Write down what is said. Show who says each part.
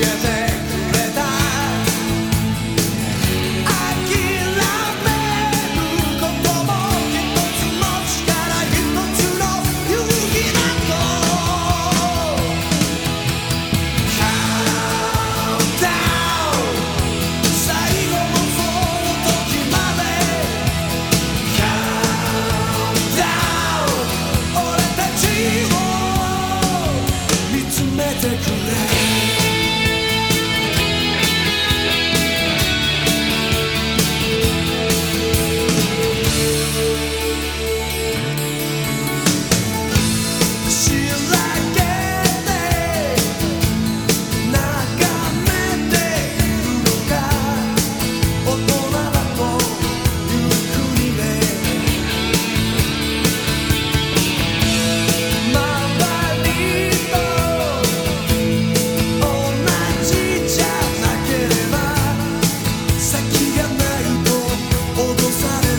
Speaker 1: Yes. o gozar.